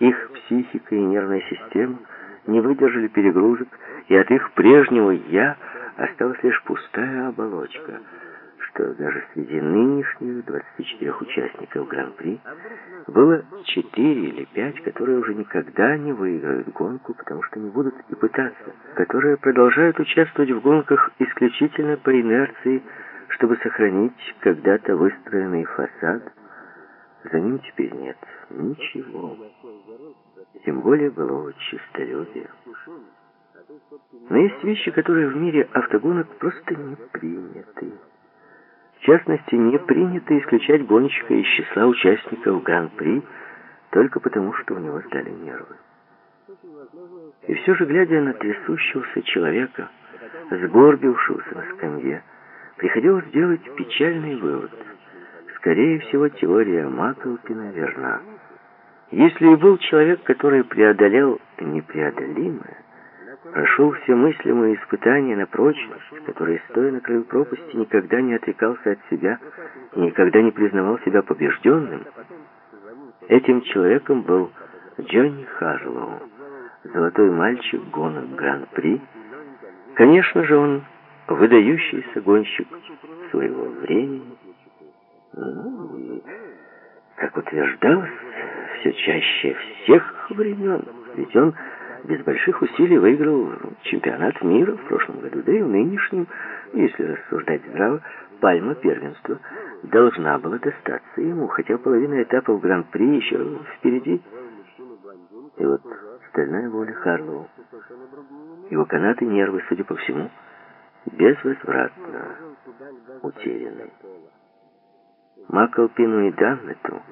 Их психика и нервная система не выдержали перегрузок, и от их прежнего «я» осталась лишь пустая оболочка — что даже среди нынешних 24 участников Гран-при было 4 или 5, которые уже никогда не выиграют гонку, потому что не будут и пытаться, которые продолжают участвовать в гонках исключительно по инерции, чтобы сохранить когда-то выстроенный фасад. За ним теперь нет ничего, тем более былого честолюбия. Но есть вещи, которые в мире автогонок просто не приняты. В частности, не принято исключать гонщика из числа участников Гран-при только потому, что у него сдали нервы. И все же, глядя на трясущегося человека, сгорбившегося на скамье, приходилось сделать печальный вывод. Скорее всего, теория Маклпина верна. Если и был человек, который преодолел непреодолимое, прошел все мыслимые испытания на прочность, который, стоя на краю пропасти, никогда не отрекался от себя и никогда не признавал себя побежденным, этим человеком был Джонни Харлоу, золотой мальчик гонок Гран-при. Конечно же, он выдающийся гонщик своего времени. Ну, как утверждалось, все чаще всех времен, ведь он без больших усилий выиграл чемпионат мира в прошлом году, да и в нынешнем, если рассуждать здраво, пальма первенства должна была достаться ему, хотя половина этапов Гран-при еще впереди. И вот стальная воля Харлоу, его канаты нервы, судя по всему, безвозвратно утеряны. Маклпину и Даннету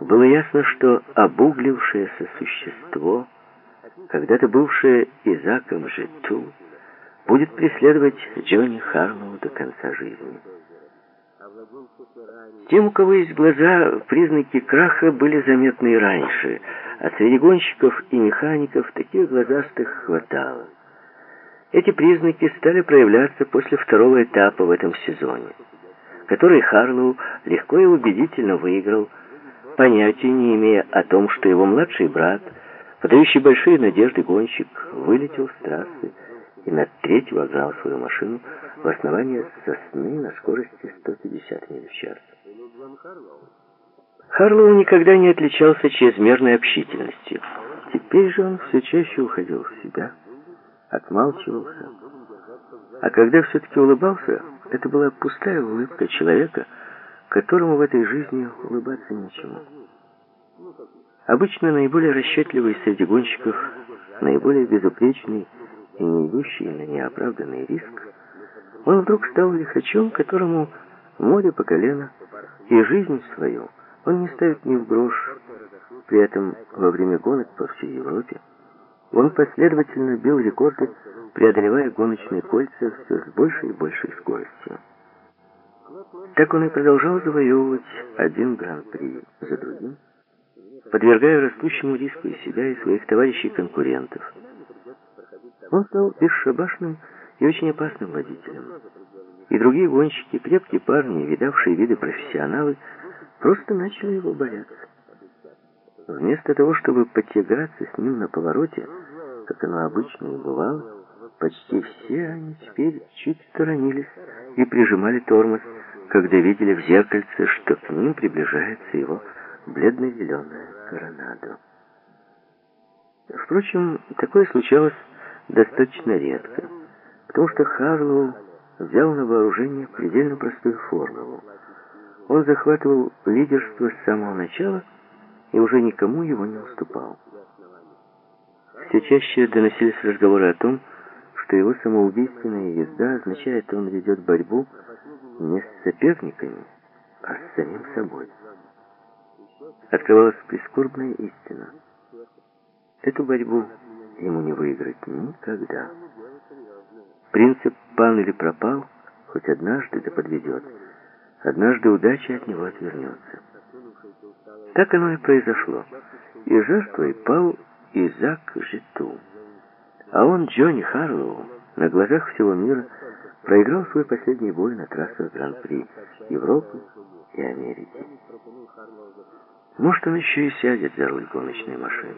было ясно, что обуглившееся существо — когда-то бывшая Изаком Житу, будет преследовать Джонни Харлоу до конца жизни. Тем, у кого есть глаза, признаки краха были заметны и раньше, а среди гонщиков и механиков таких глазастых хватало. Эти признаки стали проявляться после второго этапа в этом сезоне, который Харлоу легко и убедительно выиграл, понятия не имея о том, что его младший брат – Подающий большие надежды гонщик вылетел с трассы и на треть вогнал свою машину в основание сосны на скорости 150 миль в час. Харлоу никогда не отличался чрезмерной общительностью. Теперь же он все чаще уходил в себя, отмалчивался. А когда все-таки улыбался, это была пустая улыбка человека, которому в этой жизни улыбаться нечему. Обычно наиболее расчетливый среди гонщиков, наиболее безупречный и не идущий на неоправданный риск, он вдруг стал лихачом, которому море по колено, и жизнь свою он не ставит ни в грош. При этом во время гонок по всей Европе он последовательно бил рекорды, преодолевая гоночные кольца все с большей и большей скоростью. Так он и продолжал завоевывать один гран-при за другим, подвергая растущему риску и себя, и своих товарищей-конкурентов. Он стал бесшабашным и очень опасным водителем. И другие гонщики, крепкие парни, видавшие виды профессионалы, просто начали его бояться. Вместо того, чтобы потягаться с ним на повороте, как оно обычно и бывало, почти все они теперь чуть сторонились и прижимали тормоз, когда видели в зеркальце, что к ним приближается его бледно-зеленая коронаду. Впрочем, такое случалось достаточно редко, потому что Харлоу взял на вооружение предельно простую формулу. Он захватывал лидерство с самого начала и уже никому его не уступал. Все чаще доносились разговоры о том, что его самоубийственная езда означает, что он ведет борьбу не с соперниками, а с самим собой открывалась прискорбная истина. Эту борьбу ему не выиграть никогда. Принцип «пан или пропал» хоть однажды да подведет. Однажды удача от него отвернется. Так оно и произошло. И жертвой пал Изак Житу. А он, Джонни Харлоу, на глазах всего мира проиграл свой последний бой на трассах Гран-при Европы и Америки. Может, он еще и сядет за руль гоночной машины.